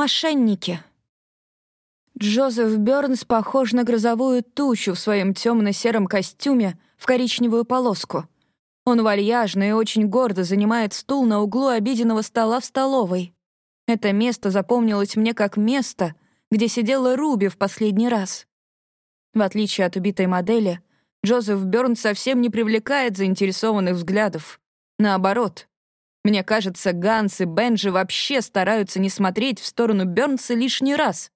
Мошенники. Джозеф Бёрнс похож на грозовую тучу в своем темно-сером костюме в коричневую полоску. Он вальяжно и очень гордо занимает стул на углу обеденного стола в столовой. Это место запомнилось мне как место, где сидела Руби в последний раз. В отличие от убитой модели, Джозеф Бёрнс совсем не привлекает заинтересованных взглядов. Наоборот, мне кажется, Ганс и Бенджи вообще стараются не смотреть в сторону Бёрнса лишний раз.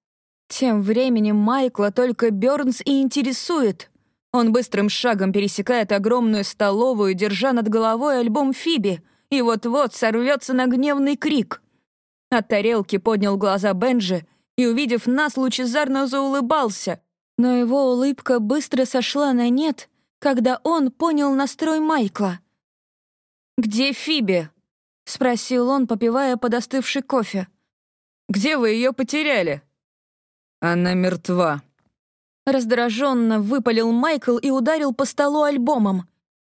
Тем временем Майкла только Бёрнс и интересует. Он быстрым шагом пересекает огромную столовую, держа над головой альбом Фиби, и вот-вот сорвется на гневный крик. От тарелки поднял глаза Бенджи и, увидев нас, лучезарно заулыбался. Но его улыбка быстро сошла на нет, когда он понял настрой Майкла. «Где Фиби?» — спросил он, попивая подостывший кофе. «Где вы ее потеряли?» «Она мертва». Раздраженно выпалил Майкл и ударил по столу альбомом.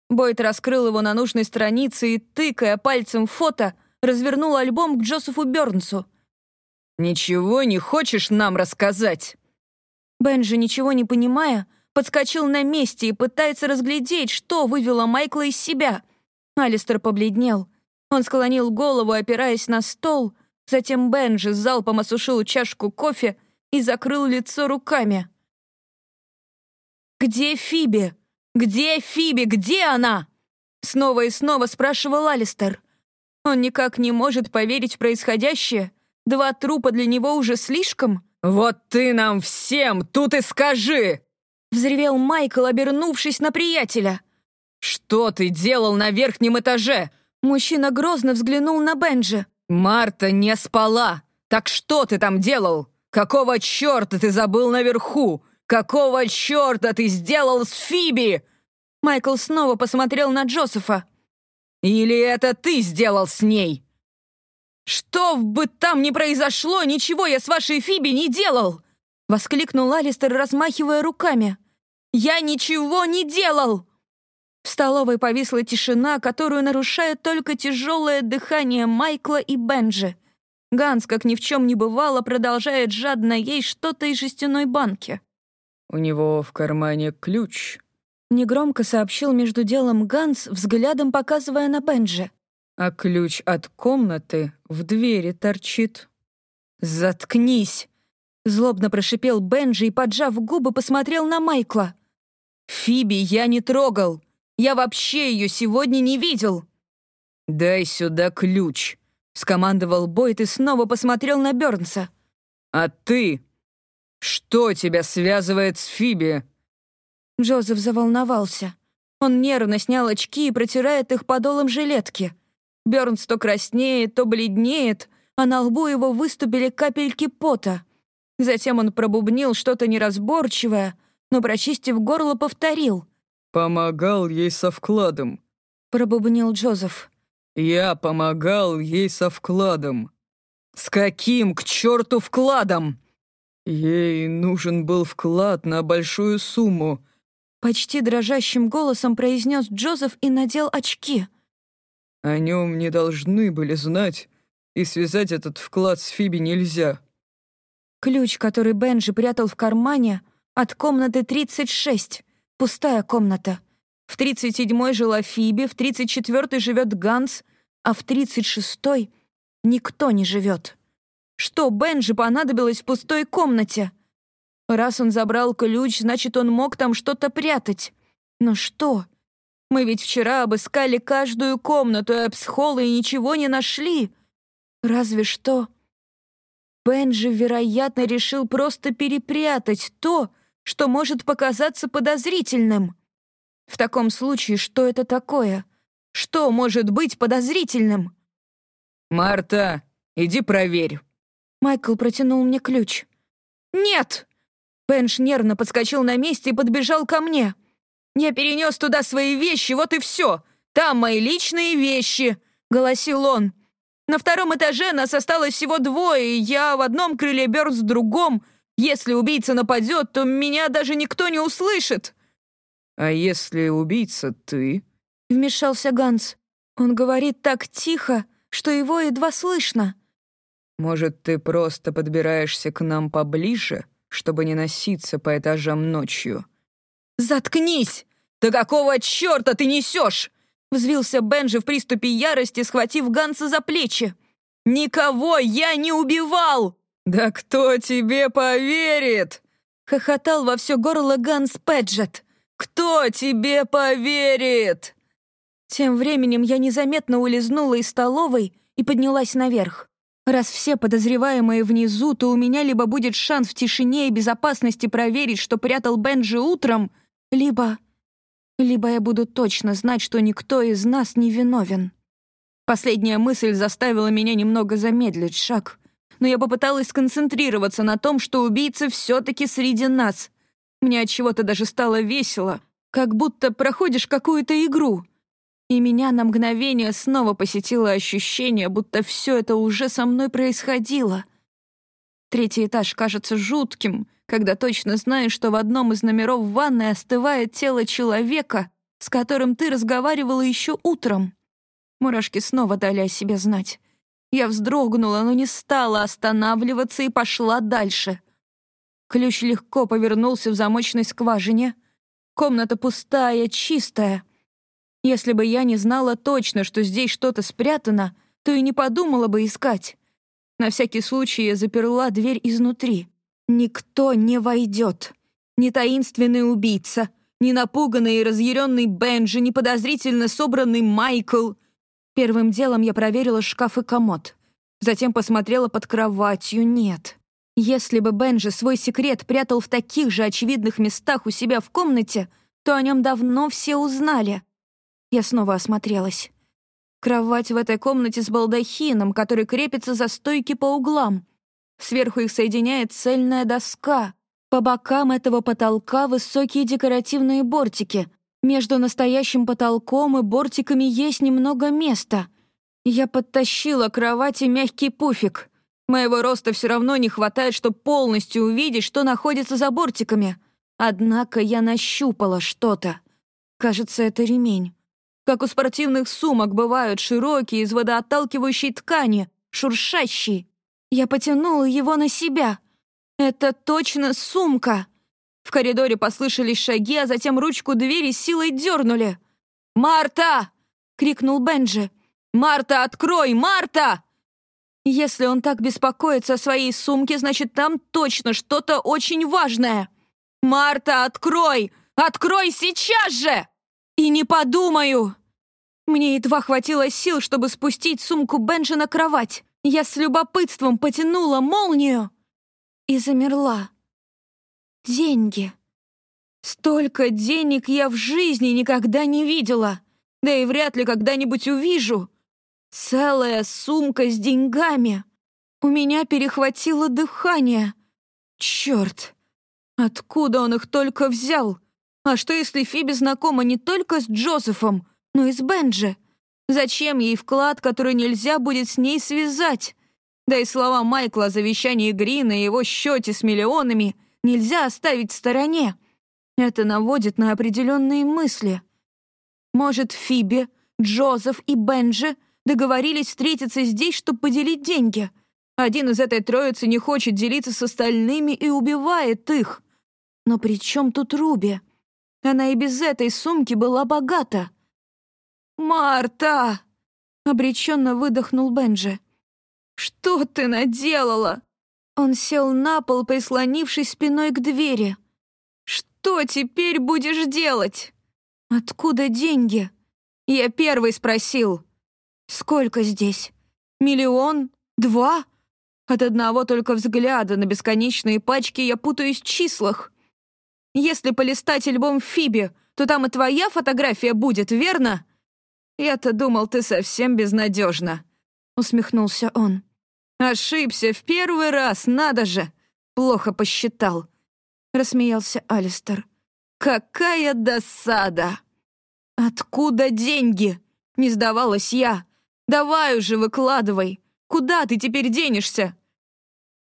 Бойт раскрыл его на нужной странице и, тыкая пальцем фото, развернул альбом к Джозефу Бёрнсу. «Ничего не хочешь нам рассказать?» Бенджи, ничего не понимая, подскочил на месте и пытается разглядеть, что вывело Майкла из себя. Алистер побледнел. Он склонил голову, опираясь на стол. Затем Бенджи залпом осушил чашку кофе и закрыл лицо руками. «Где Фиби? Где Фиби? Где она?» Снова и снова спрашивал Алистер. Он никак не может поверить в происходящее. Два трупа для него уже слишком. «Вот ты нам всем тут и скажи!» Взревел Майкл, обернувшись на приятеля. «Что ты делал на верхнем этаже? Мужчина грозно взглянул на Бенджи. «Марта не спала! Так что ты там делал? Какого черта ты забыл наверху? Какого черта ты сделал с Фиби?» Майкл снова посмотрел на Джозефа. «Или это ты сделал с ней?» «Что бы там ни произошло, ничего я с вашей Фиби не делал!» Воскликнул Алистер, размахивая руками. «Я ничего не делал!» В столовой повисла тишина, которую нарушает только тяжелое дыхание Майкла и Бенджи. Ганс, как ни в чем не бывало, продолжает жадно есть что-то из жестяной банки. «У него в кармане ключ», — негромко сообщил между делом Ганс, взглядом показывая на Бенджи. «А ключ от комнаты в двери торчит». «Заткнись!» — злобно прошипел Бенджи и, поджав губы, посмотрел на Майкла. «Фиби я не трогал!» Я вообще ее сегодня не видел!» «Дай сюда ключ», — скомандовал Бойт и снова посмотрел на Бёрнса. «А ты? Что тебя связывает с Фиби?» Джозеф заволновался. Он нервно снял очки и протирает их подолом жилетки. Бёрнс то краснеет, то бледнеет, а на лбу его выступили капельки пота. Затем он пробубнил что-то неразборчивое, но, прочистив горло, повторил. «Помогал ей со вкладом», — пробубнил Джозеф. «Я помогал ей со вкладом». «С каким к черту вкладом?» «Ей нужен был вклад на большую сумму», — почти дрожащим голосом произнес Джозеф и надел очки. «О нем не должны были знать, и связать этот вклад с Фиби нельзя». Ключ, который Бенджи прятал в кармане, от комнаты 36. Пустая комната. В 37-й жила Фиби, в 34-й живет Ганс, а в 36-й никто не живет. Что Бенджи понадобилось в пустой комнате? Раз он забрал ключ, значит, он мог там что-то прятать. Но что? Мы ведь вчера обыскали каждую комнату эпс-холла и ничего не нашли. Разве что... Бенджи, вероятно, решил просто перепрятать то, что может показаться подозрительным. В таком случае, что это такое? Что может быть подозрительным? «Марта, иди проверь». Майкл протянул мне ключ. «Нет!» Пенш нервно подскочил на месте и подбежал ко мне. «Я перенес туда свои вещи, вот и все. Там мои личные вещи», — голосил он. «На втором этаже нас осталось всего двое, я в одном крыле, Бёрд в другом. Если убийца нападет, то меня даже никто не услышит». «А если убийца ты?» — вмешался Ганс. Он говорит так тихо, что его едва слышно. Может, ты просто подбираешься к нам поближе, чтобы не носиться по этажам ночью?» «Заткнись! Да какого черта ты несешь?» Взвился Бенджи в приступе ярости, схватив Ганса за плечи. «Никого я не убивал!» «Да кто тебе поверит?» Хохотал во все горло Ганс Педжет. «Кто тебе поверит?» Тем временем я незаметно улизнула из столовой и поднялась наверх. Раз все подозреваемые внизу, то у меня либо будет шанс в тишине и безопасности проверить, что прятал Бенджи утром, либо... Либо я буду точно знать, что никто из нас не виновен. Последняя мысль заставила меня немного замедлить шаг, но я попыталась сконцентрироваться на том, что убийца все-таки среди нас. Мне от чего-то даже стало весело, как будто проходишь какую-то игру — и меня на мгновение снова посетило ощущение, будто все это уже со мной происходило. Третий этаж кажется жутким, когда точно знаешь, что в одном из номеров ванной остывает тело человека, с которым ты разговаривала еще утром. Мурашки снова дали о себе знать. Я вздрогнула, но не стала останавливаться и пошла дальше. Ключ легко повернулся в замочной скважине. Комната пустая, чистая — если бы я не знала точно, что здесь что-то спрятано, то и не подумала бы искать. На всякий случай я заперла дверь изнутри. Никто не войдет. Ни таинственный убийца, ни напуганный и разъяренный Бенджи, ни подозрительно собранный Майкл. Первым делом я проверила шкаф и комод. Затем посмотрела под кроватью. Нет. Если бы Бенджи свой секрет прятал в таких же очевидных местах у себя в комнате, то о нем давно все узнали. Я снова осмотрелась. Кровать в этой комнате с балдахином, который крепится за стойки по углам. Сверху их соединяет цельная доска. По бокам этого потолка высокие декоративные бортики. Между настоящим потолком и бортиками есть немного места. Я подтащила кровати мягкий пуфик. Моего роста все равно не хватает, чтобы полностью увидеть, что находится за бортиками. Однако я нащупала что-то. Кажется, это ремень как у спортивных сумок бывают широкие из водоотталкивающей ткани, шуршащие. Я потянула его на себя. Это точно сумка. В коридоре послышались шаги, а затем ручку двери силой дернули. «Марта!» — крикнул Бенджи. «Марта, открой! Марта!» Если он так беспокоится о своей сумке, значит, там точно что-то очень важное. «Марта, открой! Открой сейчас же!» «И не подумаю!» Мне едва хватило сил, чтобы спустить сумку Бенджи на кровать. Я с любопытством потянула молнию и замерла. Деньги. Столько денег я в жизни никогда не видела, да и вряд ли когда-нибудь увижу. Целая сумка с деньгами. У меня перехватило дыхание. Черт! Откуда он их только взял? А что, если Фиби знакома не только с Джозефом, но и с Бенджи? Зачем ей вклад, который нельзя будет с ней связать? Да и слова Майкла о завещании Грина и его счете с миллионами нельзя оставить в стороне. Это наводит на определенные мысли. Может, Фиби, Джозеф и Бенджи договорились встретиться здесь, чтобы поделить деньги. Один из этой троицы не хочет делиться с остальными и убивает их. Но при чем тут Руби? Она и без этой сумки была богата. «Марта!» — обреченно выдохнул Бенджи. «Что ты наделала?» Он сел на пол, прислонившись спиной к двери. «Что теперь будешь делать?» «Откуда деньги?» Я первый спросил. «Сколько здесь? Миллион? Два?» От одного только взгляда на бесконечные пачки я путаюсь в числах. Если полистать альбом Фиби, то там и твоя фотография будет, верно?» «Я-то думал, ты совсем безнадежна», — усмехнулся он. «Ошибся в первый раз, надо же! Плохо посчитал», — рассмеялся Алистер. «Какая досада!» «Откуда деньги?» — не сдавалась я. «Давай уже выкладывай. Куда ты теперь денешься?»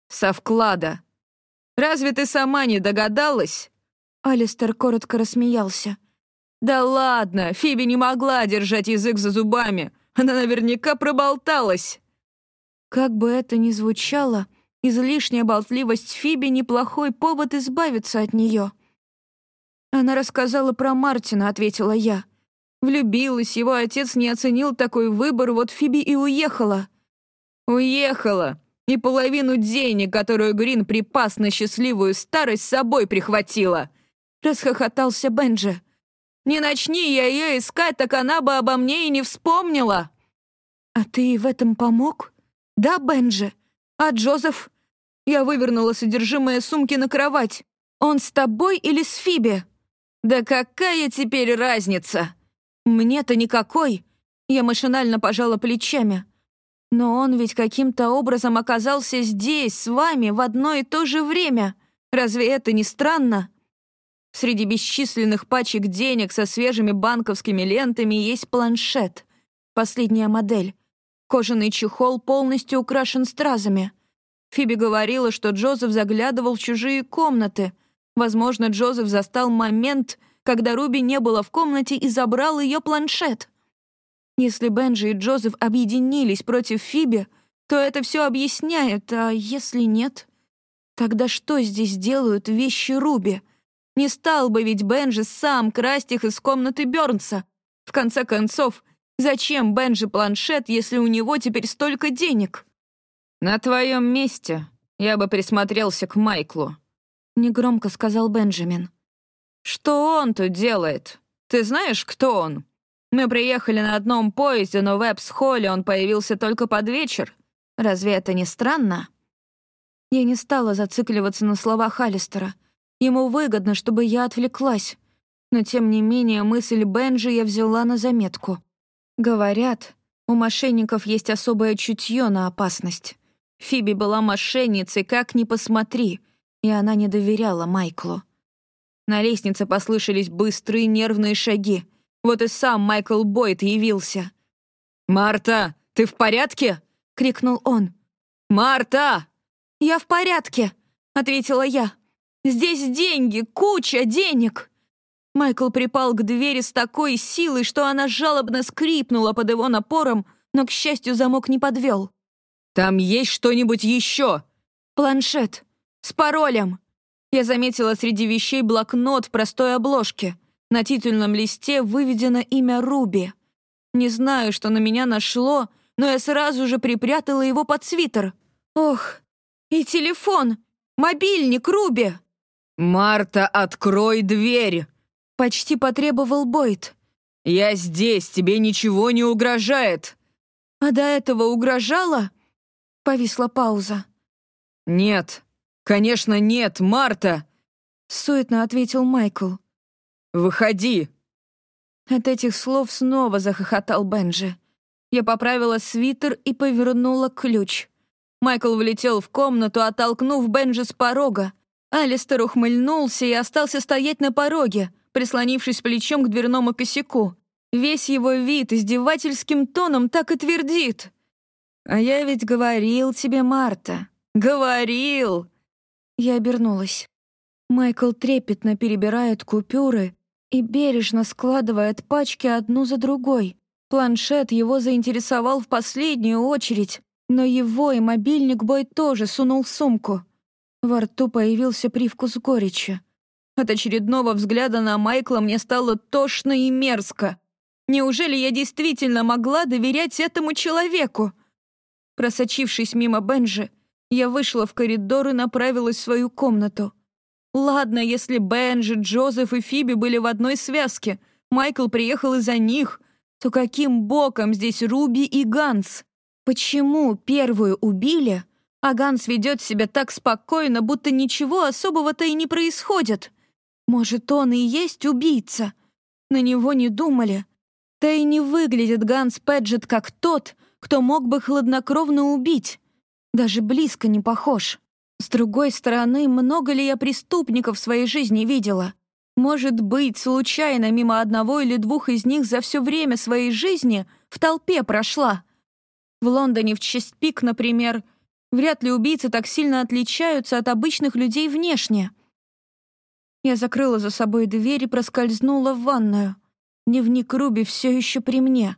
«Со вклада. Разве ты сама не догадалась?» Алистер коротко рассмеялся. «Да ладно, Фиби не могла держать язык за зубами. Она наверняка проболталась». Как бы это ни звучало, излишняя болтливость Фиби — неплохой повод избавиться от нее. «Она рассказала про Мартина», — ответила я. Влюбилась, его отец не оценил такой выбор, вот Фиби и уехала. «Уехала!» И половину денег, которую Грин припас на счастливую старость, с собой прихватила!» Расхохотался Бенджи. «Не начни я ее искать, так она бы обо мне и не вспомнила!» «А ты в этом помог?» «Да, Бенджи. А Джозеф?» Я вывернула содержимое сумки на кровать. «Он с тобой или с Фиби?» «Да какая теперь разница?» «Мне-то никакой!» Я машинально пожала плечами. «Но он ведь каким-то образом оказался здесь, с вами, в одно и то же время. Разве это не странно?» Среди бесчисленных пачек денег со свежими банковскими лентами есть планшет. Последняя модель. Кожаный чехол полностью украшен стразами. Фиби говорила, что Джозеф заглядывал в чужие комнаты. Возможно, Джозеф застал момент, когда Руби не было в комнате и забрал ее планшет. Если Бенджи и Джозеф объединились против Фиби, то это все объясняет, а если нет? Тогда что здесь делают вещи Руби? Не стал бы ведь Бенджи сам красть их из комнаты Бёрнса. В конце концов, зачем Бенджи планшет, если у него теперь столько денег? «На твоем месте я бы присмотрелся к Майклу», — негромко сказал Бенджамин. «Что он тут делает? Ты знаешь, кто он? Мы приехали на одном поезде, но в Эпс-холле он появился только под вечер. Разве это не странно?» Я не стала зацикливаться на словах Алистера. Ему выгодно, чтобы я отвлеклась. Но тем не менее мысль Бенджи я взяла на заметку. Говорят, у мошенников есть особое чутье на опасность. Фиби была мошенницей, как ни посмотри, и она не доверяла Майклу. На лестнице послышались быстрые нервные шаги. Вот и сам Майкл Бойд явился. «Марта, ты в порядке?» — крикнул он. «Марта!» «Я в порядке», — ответила я. «Здесь деньги, куча денег!» Майкл припал к двери с такой силой, что она жалобно скрипнула под его напором, но, к счастью, замок не подвел. «Там есть что-нибудь еще?» «Планшет. С паролем. Я заметила среди вещей блокнот в простой обложке. На титульном листе выведено имя Руби. Не знаю, что на меня нашло, но я сразу же припрятала его под свитер. Ох, и телефон! Мобильник Руби! «Марта, открой дверь!» — почти потребовал Бойд. «Я здесь, тебе ничего не угрожает!» «А до этого угрожала?» Повисла пауза. «Нет, «Конечно нет, Марта!» — суетно ответил Майкл. «Выходи!» От этих слов снова захохотал Бенджи. Я поправила свитер и повернула ключ. Майкл влетел в комнату, оттолкнув Бенджи с порога. Алистер ухмыльнулся и остался стоять на пороге, прислонившись плечом к дверному косяку. Весь его вид издевательским тоном так и твердит. «А я ведь говорил тебе, Марта, говорил!» Я обернулась. Майкл трепетно перебирает купюры и бережно складывает пачки одну за другой. Планшет его заинтересовал в последнюю очередь, но его и мобильник Бой тоже сунул в сумку. Во рту появился привкус горечи. От очередного взгляда на Майкла мне стало тошно и мерзко. Неужели я действительно могла доверять этому человеку? Просочившись мимо Бенжи, я вышла в коридор и направилась в свою комнату. Ладно, если Бенджи, Джозеф и Фиби были в одной связке, Майкл приехал из-за них, то каким боком здесь Руби и Ганс? Почему первую убили, а Ганс ведет себя так спокойно, будто ничего особого-то и не происходит? Может, он и есть убийца? На него не думали. Да и не выглядит Ганс Педжет как тот, кто мог бы хладнокровно убить. Даже близко не похож. С другой стороны, много ли я преступников в своей жизни видела? Может быть, случайно мимо одного или двух из них за все время своей жизни в толпе прошла. В Лондоне в честь пик, например, вряд ли убийцы так сильно отличаются от обычных людей внешне. Я закрыла за собой дверь и проскользнула в ванную. Дневник Руби все еще при мне.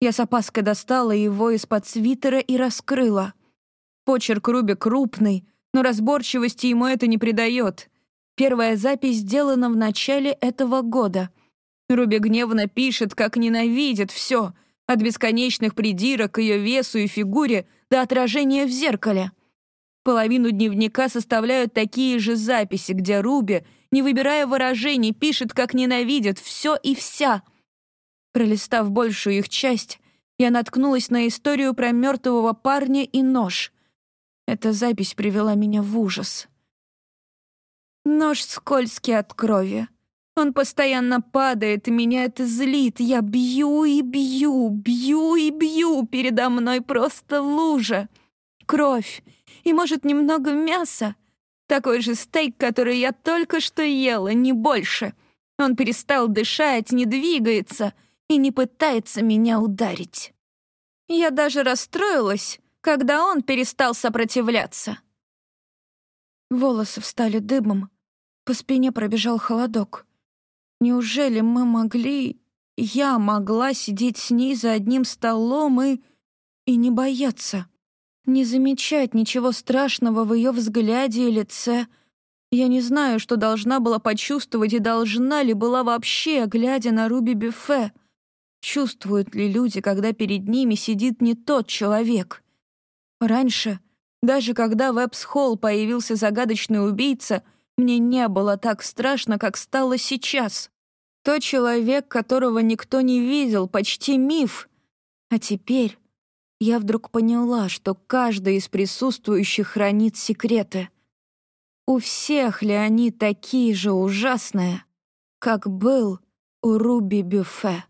Я с опаской достала его из-под свитера и раскрыла — Почерк Руби крупный, но разборчивости ему это не придает. Первая запись сделана в начале этого года. Руби гневно пишет, как ненавидит все, от бесконечных придирок к ее весу и фигуре до отражения в зеркале. Половину дневника составляют такие же записи, где Руби, не выбирая выражений, пишет, как ненавидит все и вся. Пролистав большую их часть, я наткнулась на историю про мертвого парня и нож. Эта запись привела меня в ужас. Нож скользкий от крови. Он постоянно падает, и меня это злит. Я бью и бью, бью и бью. Передо мной просто лужа. Кровь. И, может, немного мяса. Такой же стейк, который я только что ела, не больше. Он перестал дышать, не двигается и не пытается меня ударить. Я даже расстроилась, когда он перестал сопротивляться. Волосы встали дыбом, по спине пробежал холодок. Неужели мы могли... Я могла сидеть с ней за одним столом и... и не бояться? Не замечать ничего страшного в ее взгляде и лице? Я не знаю, что должна была почувствовать и должна ли была вообще, глядя на Руби Бюфе. Чувствуют ли люди, когда перед ними сидит не тот человек? Раньше, даже когда в Эпс-Холл появился загадочный убийца — мне не было так страшно, как стало сейчас. Тот человек, которого никто не видел, почти миф. А теперь я вдруг поняла, что каждый из присутствующих хранит секреты. У всех ли они такие же ужасные, как был у Руби Бюфе?